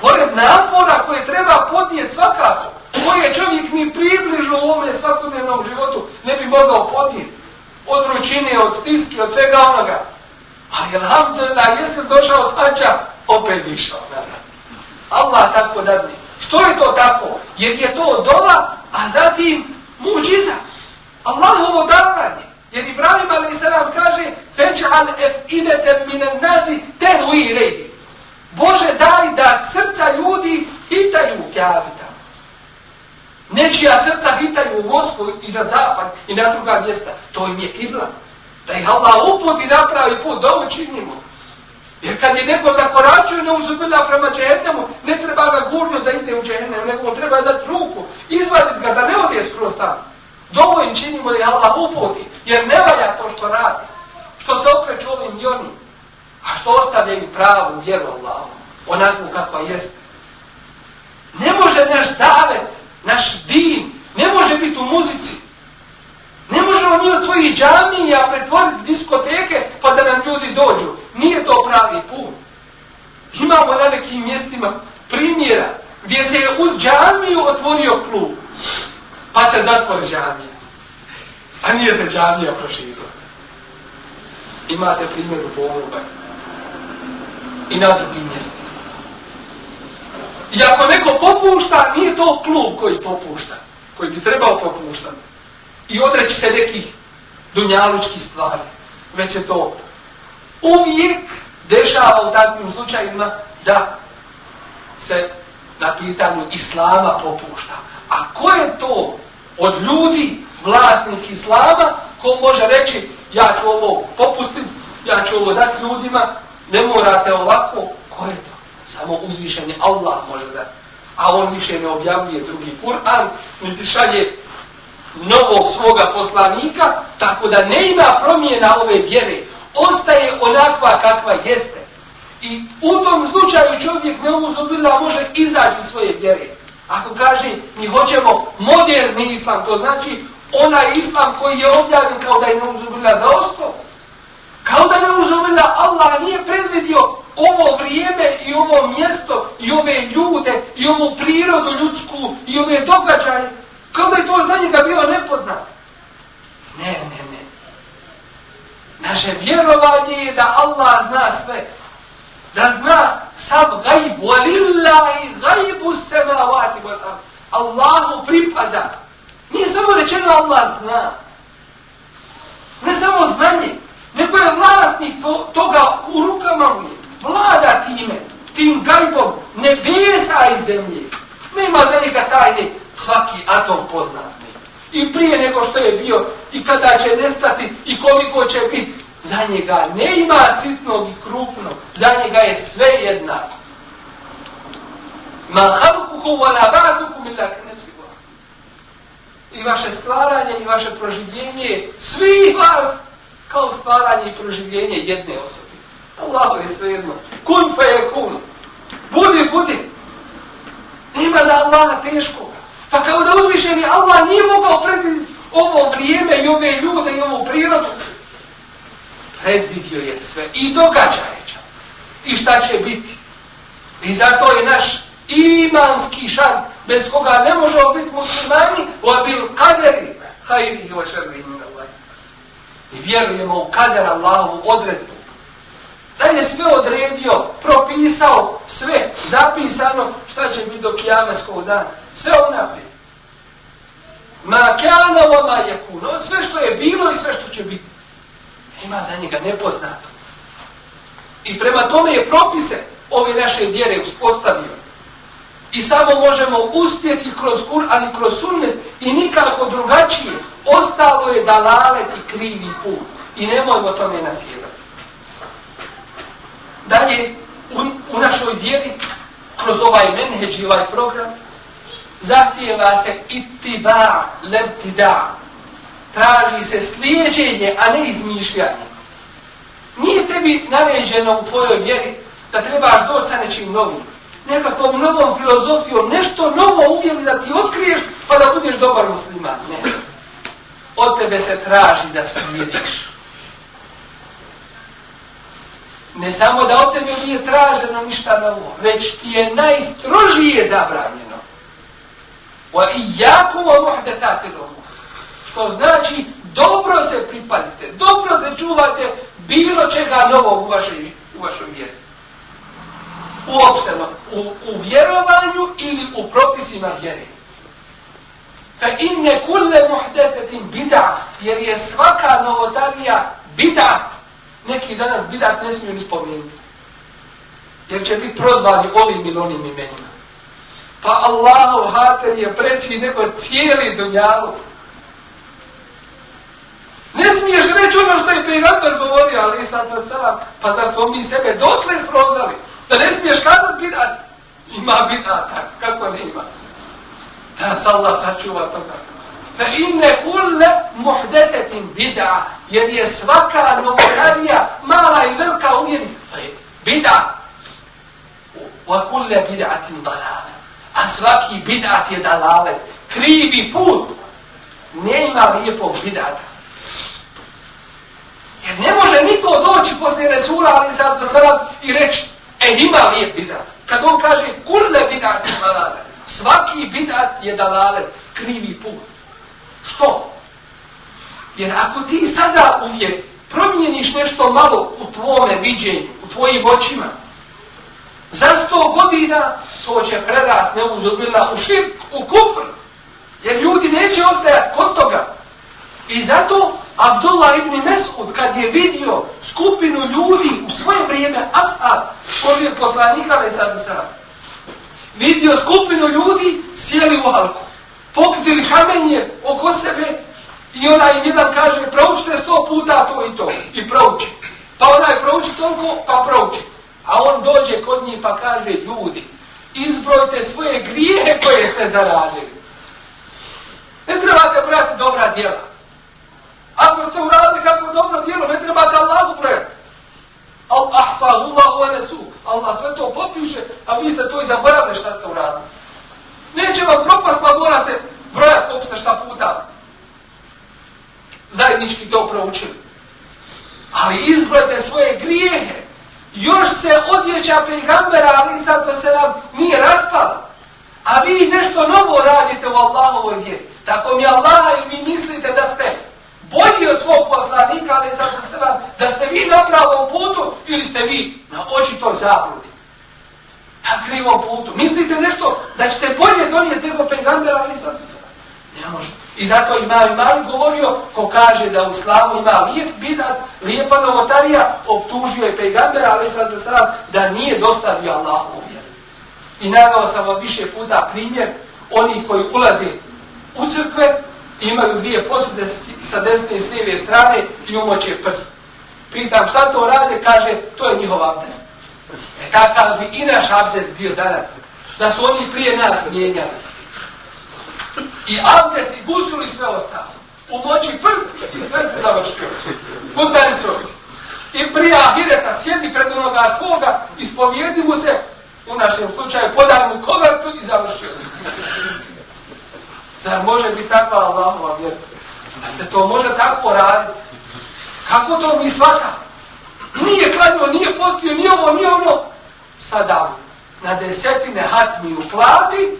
pored napora koje treba podnijeti svakako, koje čovjek ni približno u ovome svakodnevnom životu ne bi mogao podnijeti. Od ručine, od stiske, od svega onoga. Ali alhamdulillah, jesi došao svađa, opet išao nazad. Allah tako dadne. Što je to tako? Jer je to dola a zatim muđiza. Allahovo davanje. Jer Ibrahim a.s. kaže Feđal ef idete minen nazi teru i rejdi. Bože daj da srca ljudi hitaju u kjavita. Nečija srca hitaju u Moskvu i na zapad i na druga mjesta. To im je kibla. Da ih Allah uputi napravi put, dovu činimo. Jer kad je neko zakoračio na uzubila prema džehennemu, ne treba ga gurno da ide u džehennemu, nego mu treba dati ruku, izvaditi ga da ne ode skroz tamo. Dovoljno činimo da je Allah uputi, jer ne valja to što radi. Što se okreću ovim i onim. A što ostavljaju pravu vjeru Allahu, onako kakva jest. Ne može naš davet, naš din, ne može biti u muzici. Ne možemo mi od svojih džamija pretvoriti diskoteke pa da nam ljudi dođu. Nije to pravi put. Imamo na nekim mjestima primjera gdje se je uz džamiju otvorio klub. Pa se zatvori džamija. A nije se džamija proširila. Imate primjer u Boruba. I na drugim mjestima. I ako neko popušta, nije to klub koji popušta. Koji bi trebao popuštati. I odreći se nekih dunjalučkih stvari. Već je to uvijek dešava u takvim slučajima da se na pitanju islama popušta. A ko je to od ljudi, vlasnik islama, ko može reći ja ću ovo popustiti, ja ću ovo dati ljudima, ne morate ovako, ko je to? Samo uzvišenje Allah može dati. A on više ne objavljuje drugi Kur'an, niti šalje novog svoga poslanika, tako da ne ima promjena ove vjere. Ostaje onakva kakva jeste. I u tom slučaju čovjek ne uzubila može izaći svoje vjere. Ako kaže, mi hoćemo moderni islam, to znači onaj islam koji je objavljen kao da je neuzubila za osto. Kao da neuzubila Allah nije predvidio ovo vrijeme i ovo mjesto i ove ljude i ovu prirodu ljudsku i ove događaje. Kao da je to za njega bilo nepoznat. Ne, ne, ne. Naše vjerovanje je da Allah zna sve da zna sam gajb, walillahi gajbu samavati wal. Allahu pripada. Nije samo rečeno Allah zna. Ne samo znanje, nego je vlasnik to, toga u rukama mu je. Vlada time, tim gajbom, nebesa i zemlje. Nema za njega tajne, svaki atom poznat I prije nego što je bio, i kada će nestati, i koliko će biti, za njega ne ima sitnog i krupnog, za njega je sve jednako. Ma halukuhu wa la ba'dukum illa kanafsi I vaše stvaranje i vaše proživljenje, svi vas, kao stvaranje i proživljenje jedne osobe. Allah je sve jedno. Kun fe je kun. Budi, budi. Nima za Allaha teško. Pa kao da uzvišeni Allah nije mogao predvidjeti ovo vrijeme i ove ljude i ovu prirodu, predvidio je sve i događaje će. I šta će biti. I zato je naš imanski šan, bez koga ne možemo biti muslimani, wa bil kaderi, hajri i ošervi min Allah. I vjerujemo u kader Allahovu odredbu. Da je sve odredio, propisao, sve zapisano, šta će biti do kijameskog dana. Sve unaprijed. Ma kana wa ma yakun. Ono sve što je bilo i sve što će biti ima za njega nepoznato. I prema tome je propise ove naše vjere uspostavio. I samo možemo uspjeti kroz Kur'an i kroz sunnet i nikako drugačije. Ostalo je dalaleti krivi put. I nemojmo tome nasjedati. Dalje, u, u našoj vjeri, kroz ovaj menheđ i ovaj program, zahtijeva se itiba, levtida, traži se slijeđenje, a ne izmišljanje. Nije tebi naređeno u tvojoj vjeri da trebaš doći sa nečim novim. Nekakvom novom filozofijom, nešto novo uvjeri da ti otkriješ pa da budeš dobar musliman. Ne. Od tebe se traži da slijediš. Ne samo da od tebe nije traženo ništa novo, već ti je najstrožije zabranjeno. وَإِيَّاكُمْ i الْأُمُورِ što znači dobro se pripazite, dobro se čuvate bilo čega novog u vašoj, u vašoj vjeri. uopšteno u, u vjerovanju ili u propisima vjere. Fa inne kulle muhdetetin bidat, jer je svaka novotarija bidat. Neki danas bidat ne smiju ni spomenuti. Jer će biti prozvani ovim ili onim imenima. Pa Allahov hater je preći nego cijeli dunjalu. Ne smiješ reći ono što je pejgamber govorio, ali sad to sela, pa zar smo mi sebe dotle srozali? Da ne smiješ kazat bidat? Ima bidata, kako ne ima? Da nas Allah sačuva toga. Fa inne kulle muhdetetin bida, jer je svaka novotarija, mala i velika umjeri, bida. Wa kulle bidatin dalala. A svaki bidat je dalalet. Krivi put. Nema lijepog bidata. Jer ne može niko doći poslije Resula, ali sad sada i reći, e, ima lijep bidat. Kad on kaže, kurle bidat je dalalet. Svaki bidat je dalalet. krivi put. Što? Jer ako ti sada uvijek promijeniš nešto malo u tvome viđenju, u tvojim očima, za sto godina to će prerast neuzubila u širk, u kufr. Jer ljudi neće ostajati kod toga. I zato Abdullah ibn Mesud kad je vidio skupinu ljudi u svoje vrijeme Asad, koji je poslanika, ali sad za vidio skupinu ljudi, sjeli u halku, pokutili kamenje oko sebe i onaj im jedan kaže, proučite sto puta to i to, i prouči. Pa onaj prouči toliko, pa prouči. A on dođe kod njih pa kaže, ljudi, izbrojite svoje grijehe koje ste zaradili. Ne trebate brati dobra djela. Ako ste uradili kako dobro djelo, ne trebate Allahu brati. Al ahsahullahu anesu. Allah sve to popiše, a vi ste to i zaboravili šta ste uradili. Neće vam propast, pa morate brojati koliko ste šta puta zajednički to proučili. Ali izbrojite svoje grijehe. Još se odjeća pejgambera, ali sad to se nam nije raspala. A vi nešto novo radite u Allahovoj vjeri. Tako mi Allah i vi mislite da ste bolji od svog poslanika, ali sad to se nam, da ste vi na pravom putu ili ste vi na očitoj zabludi. Na krivom putu. Mislite nešto da ćete bolje donijeti nego pejgambera, ali sad to se nam. Ne može. I zato ima i mali govorio, ko kaže da u slavu ima lijep bidat, lijepa novotarija, optužio je pejgambera, ali sad sad da nije dostavio Allahu vjeru. I nagao sam vam više puta primjer, oni koji ulaze u crkve, imaju dvije posude sa desne i s lijeve strane i umoće prst. Pitam šta to rade, kaže, to je njihov abdest. E takav bi i naš abdest bio danas, da su oni prije nas mijenjali. I abdes i gusul i sve ostalo. U moći prst i sve se završio. Kutaj soci. I prije ahireta sjedni pred onoga svoga, ispovijedi mu se, u našem slučaju podaj mu kovertu i završio. Zar može biti takva Allahova vjera? Da se to može tako raditi? Kako to mi svaka? Nije klanio, nije postio, nije ovo, nije ono. Sada na desetine hatmi uplati,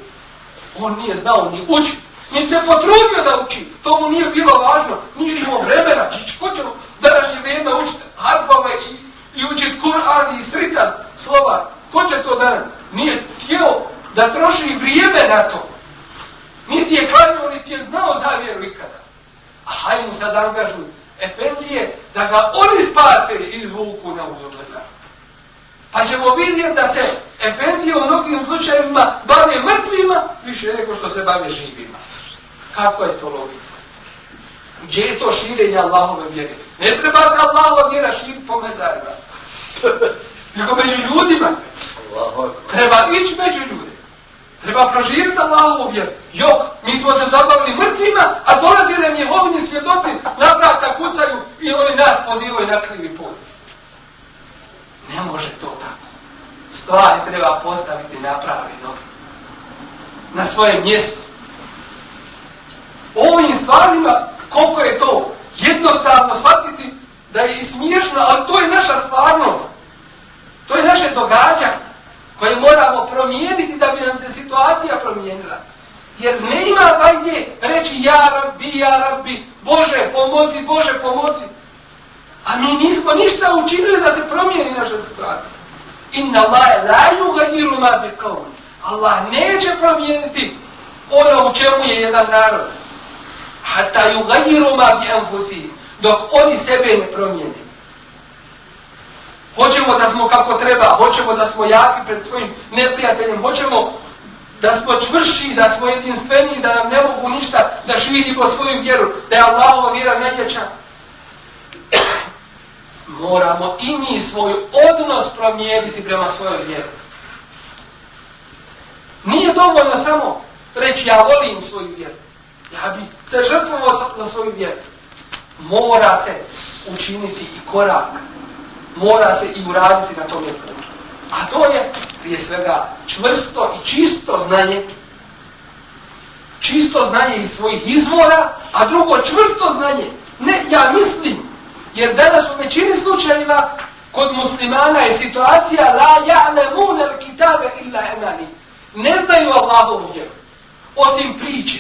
on nije znao ni učiti. Nije se potrudio da uči. To mu nije bilo važno. Nije imao vremena. Čić, ko će današnje vrijeme učiti harfove i, i učiti Kur'an i sricat slova? Ko će to danas? Nije htio da troši vrijeme na to. Niti je klanio, niti je znao za vjeru ikada. A hajmo sad angažuj Efendije da ga oni spase i izvuku na uzogleda. Pa ćemo vidjeti da se Efendije u mnogim slučajevima bave mrtvima više nego što se bave živima. Kako je to logika? Gdje je to širenje Allahove vjere? Ne treba se Allahova vjera širiti po mezarima. Nego među ljudima. Treba ići među ljude. Treba proživiti Allahovu vjeru. Jok, mi smo se zabavili mrtvima, a dolazi nam je ovini svjedoci, na vrata kucaju i oni nas pozivaju na krivi put. Ne može to tako. Stvari treba postaviti na pravi noge. Na svoje mjesto ovim stvarima, koliko je to jednostavno shvatiti da je i smiješno, ali to je naša stvarnost. To je naše događanje koje moramo promijeniti da bi nam se situacija promijenila. Jer ne ima vajnje reći ja rabbi, ja rabbi, Bože pomozi, Bože pomozi. A mi nismo ništa učinili da se promijeni naša situacija. Inna Allahe la yugayiru ma biqawm. Allah neće promijeniti ono u čemu je jedan narod. Hatta yugayiru ma bi anfusihim. Dok oni sebe ne promijene. Hoćemo da smo kako treba, hoćemo da smo jaki pred svojim neprijateljem, hoćemo da smo čvrši, da smo jedinstveni, da nam ne mogu ništa, da širimo svoju vjeru, da je Allahova vjera najjača. Moramo i mi svoj odnos promijeniti prema svojoj vjeru. Nije dovoljno samo reći ja volim svoju vjeru. Ja bi se žrtvovao za svoju vjeru. Mora se učiniti i korak. Mora se i uraditi na tom putu. A to je prije svega čvrsto i čisto znanje, čisto znanje iz svojih izvora, a drugo čvrsto znanje, ne ja mislim, jer danas u većini slučajeva kod muslimana je situacija la ja'lemun al kitabe illa emani. Ne znaju Allahovu vjeru, osim priče.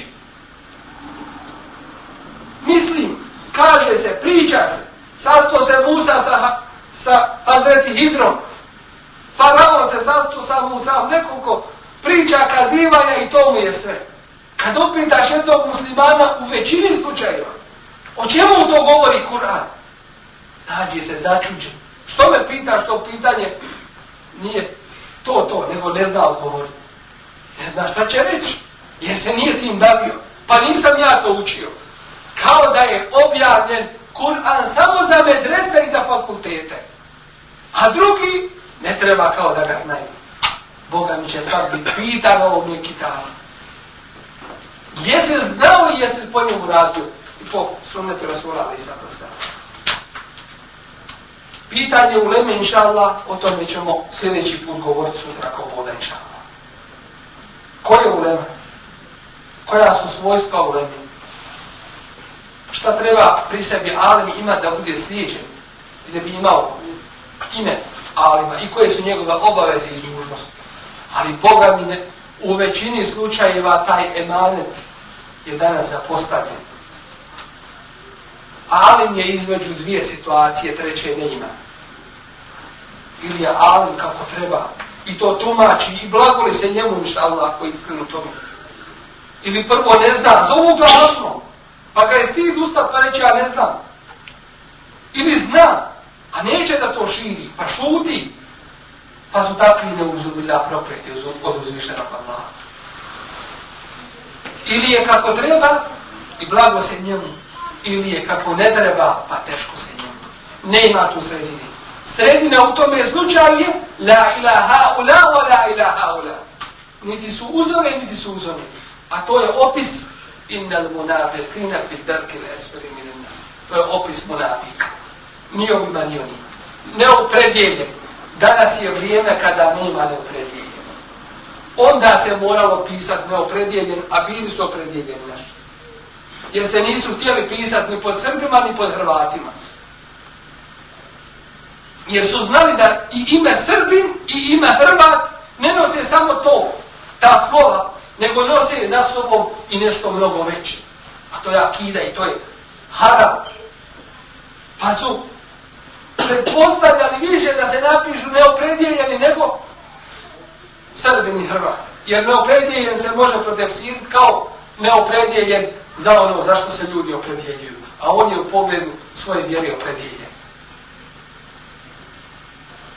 Mislim, kaže se, priča se, sasto se Musa sa, sa Hazreti Hidrom, Faraon se sasto sa Musa, nekoliko priča kazivanja i to mu je sve. Kad upitaš jednog muslimana u većini slučajeva, o čemu to govori Kur'an? Nađi se začuđen. Što me pitaš to pitanje? Nije to to, nego ne zna odgovoriti. Ne zna šta će reći, jer se nije tim bavio. Pa nisam ja to učio. Kao da je objavljen Kur'an samo za medrese i za fakultete. A drugi Ne treba kao da ga znaju. Boga mi će sad biti pitan ovog nije kitaba. Jesi li znao i jesi li po njemu razbio? I po sunneti Rasula, ali i sad to sad. Pitanje u Leme, inša Allah, o tome ćemo sljedeći put govoriti sutra kao voda, inša Allah. Ko je u Leme? Koja su svojstva u Leme? Šta treba pri sebi Alemi ima da bude slijeđen? I da bi imao ime alima i koje su njegove obaveze i dužnosti. Ali Boga mi ne, u većini slučajeva taj emanet je danas zapostavljen. Alim je između dvije situacije, treće ne ima. Ili je alim kako treba i to tumači i blagoli se njemu inša Allah koji iskreno tomu. Ili prvo ne zna, zovu ga alimom, pa ga je stid ustav pa reći ja ne znam. Ili zna, a neće da to širi, pa šuti, pa su takvi neuzubila prokleti od uzvišenog Allaha. Ili je kako treba i blago se njemu, ili je kako ne treba, pa teško se njemu. Ne ima tu sredine. Sredina u tome slučaju je la ilaha ula wa la ilaha ula. Niti su uzore, niti su uzore. A to je opis innal munafiqina fi darkil asfali minan minna. To je opis munafika ni ovima, ni onima. Neopredjeljen. Danas je vrijeme kada nema neopredjeljen. Onda se moralo pisati neopredjeljen, a bili su opredjeljeni naši. Jer se nisu htjeli pisati ni pod Srbima, ni pod Hrvatima. Jer su znali da i ime Srbin i ime Hrvat ne nose samo to, ta slova, nego nose za sobom i nešto mnogo veće. A to je akida i to je haram. Pa su pretpostavljali više da se napišu neopredijeljeni nego srbini Hrvat. Jer neopredijeljen se može protepsiriti kao neopredijeljen za ono zašto se ljudi opredjeljuju. A on je u pogledu svoje vjere opredjeljen.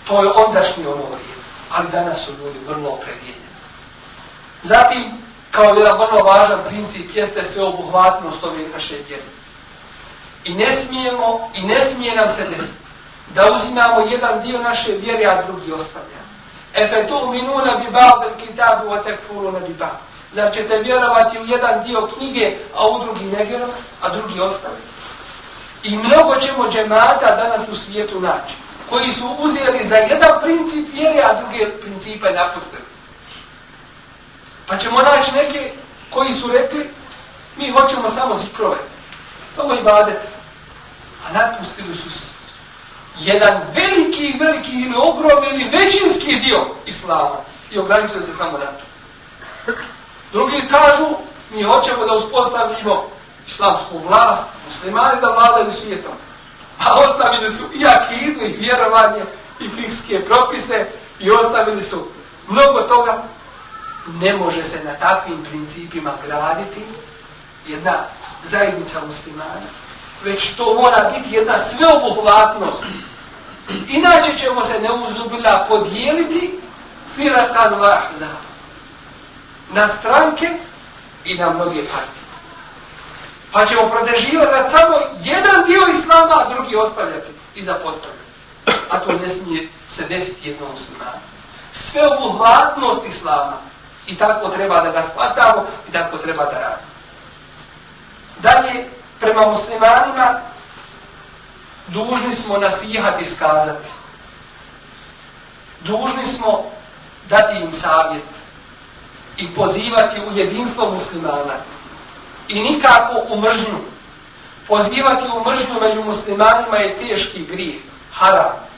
To je ondašnji ono vrijeme. Ali danas su ljudi vrlo opredjeljeni. Zatim, kao jedan vrlo važan princip, jeste sve obuhvatnost ove naše vjere. I ne smijemo, i ne smije nam se desiti da uzimamo jedan dio naše vjere, a drugi ostavljamo. Efe tu minuna bi ba'd al kitabu wa tekfuruna bi ba'd. Zar ćete vjerovati u jedan dio knjige, a u drugi ne vjerovati, a drugi ostavljamo? I mnogo ćemo džemata danas u svijetu naći, koji su uzeli za jedan princip vjere, a druge principe napustili. Pa ćemo naći neke koji su rekli, mi hoćemo samo zikrove, samo ibadete, a napustili su jedan veliki, veliki ili ogromni ili većinski dio islama i ograničili se samo na to. Drugi kažu, mi hoćemo da uspostavimo islamsku vlast, muslimani da vladaju svijetom. A ostavili su i akidu, i vjerovanje, i fikske propise, i ostavili su mnogo toga, ne može se na takvim principima graditi jedna zajednica muslimana, već to mora biti jedna sveobuhvatnost. Inače ćemo se neuzubila podijeliti firakan vahza na stranke i na mnoge partije. Pa ćemo prodeživati samo jedan dio islama, a drugi ostavljati i zapostavljati. A to ne smije se desiti jednom muslimanu. Sveobuhvatnost islama i tako treba da ga shvatamo i tako treba da radimo. Dalje, prema muslimanima, dužni smo nasihati skazati. Dužni smo dati im savjet i pozivati u jedinstvo muslimana. I nikako u mržnju. Pozivati u mržnju među muslimanima je teški grijeh, haram.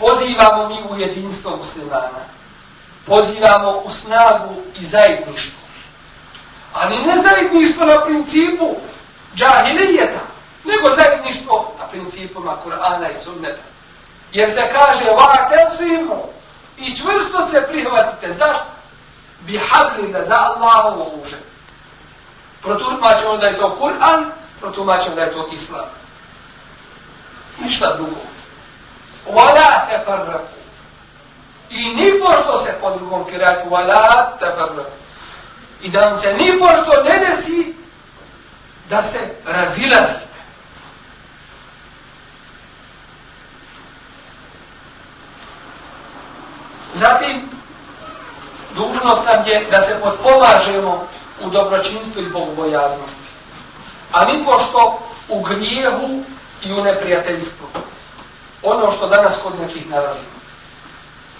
Pozivamo mi u jedinstvo muslimana. Pozivamo u snagu i zajedništvo. Ali ne zajedništvo na principu džahilijeta, nego zajedništvo na principima Kur'ana i sunneta. Jer se kaže, vatel simu, i čvrsto se prihvatite. Zašto? Bi hablina za Allahovo uže. Protumačemo da je to Kur'an, protumačemo da je to Islam. Ništa drugo. Vala te farraku. I ni pošto se po drugom kiratu, vala te farraku. I da vam se ni pošto ne desi da se razilazite. Zatim, dužnost nam je da se potpomažemo u dobročinstvu i bogobojaznosti. A ni pošto u grijehu i u neprijateljstvu Ono što danas kod nekih nalazimo.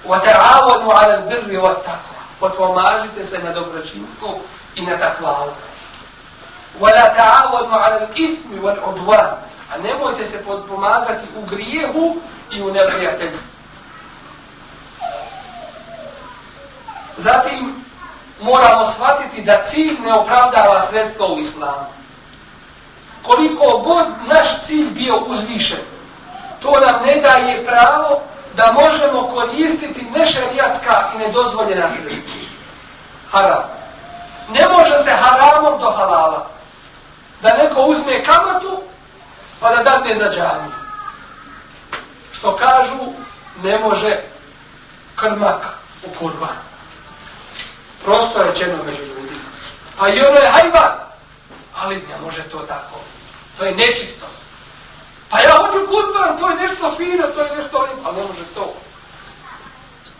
وَتَعَوَنُوا عَلَى الْبِرِّ وَتَّقْوَ Potpomažite se na dobročinstvo i na takvalu. وَلَا تَعَوَنُوا عَلَى الْإِثْمِ وَالْعُدْوَانِ A nemojte se podpomagati u grijehu i u neprijateljstvu. Zatim moramo shvatiti da cilj ne opravdava sredstvo u islamu. Koliko god naš cilj bio uzvišen, to nam ne daje pravo da možemo koristiti nešerijatska i nedozvoljena sredstva. Haram. Ne može se haramom do halala. Da neko uzme kamatu, pa da dadne za džamiju. Što kažu, ne može krmak u kurbanu prosto rečeno među ljudima. A i ono je hajvan, ali ne može to tako. To je nečisto. Pa ja hoću kurban, to je nešto fino, to je nešto lijepo, ali ne može to.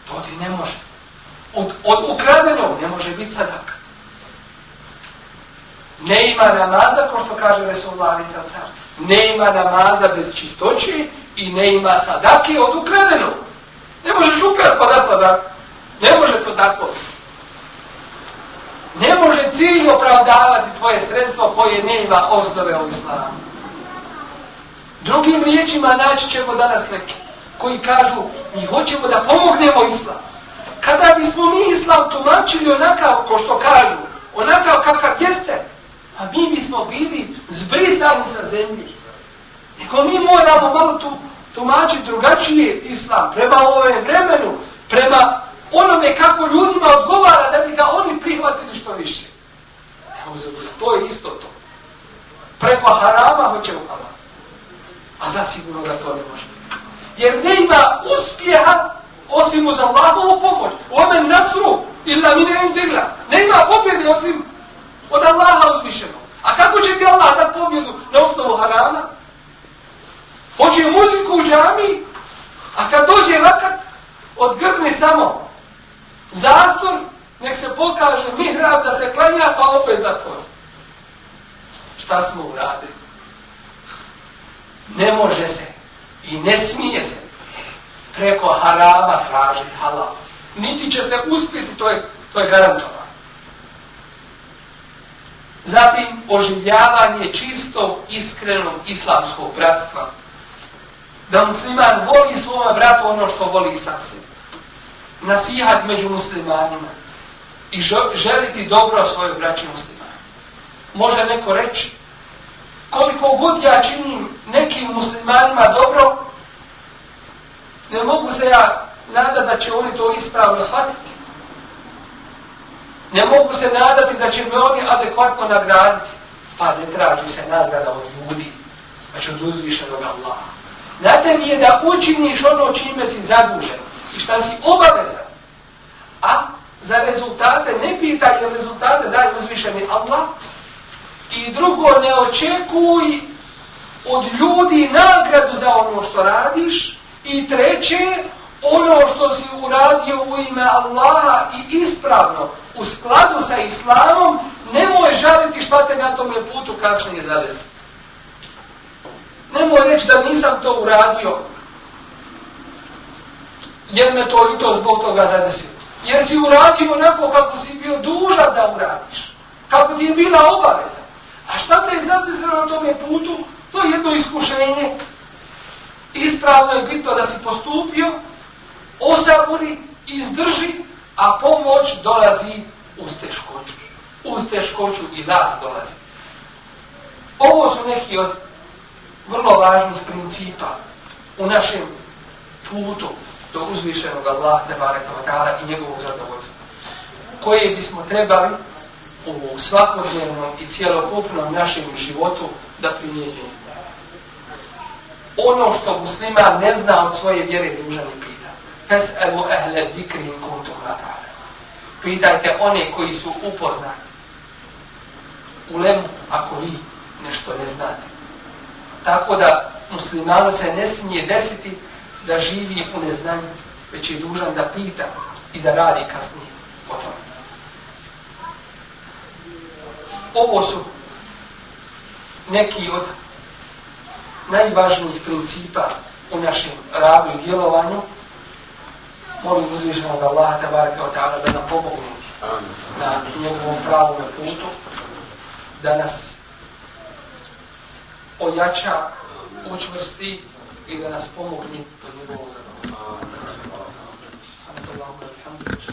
To ti ne može. Od, od ukradenog ne može biti sadak. Ne ima namaza, ko što kaže Resulullah Ali Srcar. Ne ima namaza bez čistoće i ne ima sadake od ukradenog. Ne možeš ukrast pa dat sadak. Ne može to tako. Ne može cilj opravdavati tvoje sredstvo koje ne ima osnove u islamu. Drugim riječima naći ćemo danas neki koji kažu mi hoćemo da pomognemo islam. Kada bismo mi islam tumačili onakav ko što kažu, onakav kakav jeste, a mi bismo bili zbrisani sa zemlji. Nego mi moramo malo tu tumačiti drugačije islam prema ovome vremenu, prema onome kako ljudima odgovara da bi ga oni prihvatili što više. Evo to je isto to. Preko harama hoće u halal. A zasigurno da to ne može. Jer ne ima uspjeha osim uz Allahovu pomoć. U omen nasru illa mine indila. Ne ima pobjede osim od Allaha uzvišeno. A kako će ti Allah dati pobjedu na osnovu harama? Hoće muziku u džami, a kad dođe vakat, odgrne samo zastor, nek se pokaže mihrab da se klanja, pa opet zatvori. Šta smo uradili? Ne može se i ne smije se preko harama tražiti halal. Niti će se uspjeti, to je, to je garantovano. Zatim, oživljavanje čistog, iskrenog islamskog bratstva. Da musliman voli svome bratu ono što voli sam sebi nasihat među muslimanima i želiti dobro svojoj braći muslimanima. Može neko reći, koliko god ja činim nekim muslimanima dobro, Ne mogu se ja nadati da će oni to ispravno shvatiti. Ne mogu se nadati da će me oni adekvatno nagraditi. Pa ne traži se nagrada od ljudi, već od uzvišenog Allaha. Znate mi je da učiniš ono čime si zadužen i šta si obavezan. A za rezultate ne pitaj jer rezultate daje uzvišeni Allah. I drugo, ne očekuj od ljudi nagradu za ono što radiš. I treće, ono što si uradio u ime Allaha i ispravno, u skladu sa Islamom, nemoj žaliti šta te na tome putu kasnije zadesi. Nemoj reći da nisam to uradio, jer me to i to zbog toga zadesilo. Jer si uradio onako kako si bio dužan da uradiš. Kako ti je bila obaveza. A šta te je zadesilo na tome putu? To je jedno iskušenje. Ispravno je bitno da si postupio, osaburi, izdrži, a pomoć dolazi uz teškoću. Uz teškoću i nas dolazi. Ovo su neki od vrlo važnih principa u našem putu do uzvišenog Allaha Tebare Kavakara i njegovog zadovoljstva, koje bismo trebali u svakodnevnom i cijelokupnom našem životu da primjenjujemo. Ono što muslima ne zna od svoje vjere dužan je pita. Fes'elu ehle dikri in kuntum. Pitajte one koji su upoznati. U lemu, ako vi nešto ne znate. Tako da muslimanu se ne smije desiti da živi u neznanju, već je dužan da pita i da radi kasnije o tome. Ovo su neki od najvažnijih principa u našem radu i djelovanju. Molim uzvišenog Allaha tabaraka wa ta'ala da nam pomogu na njegovom pravom putu, da nas ojača, učvrsti i da nas pomogne do njegovog zadovoljstva. Alhamdulillah.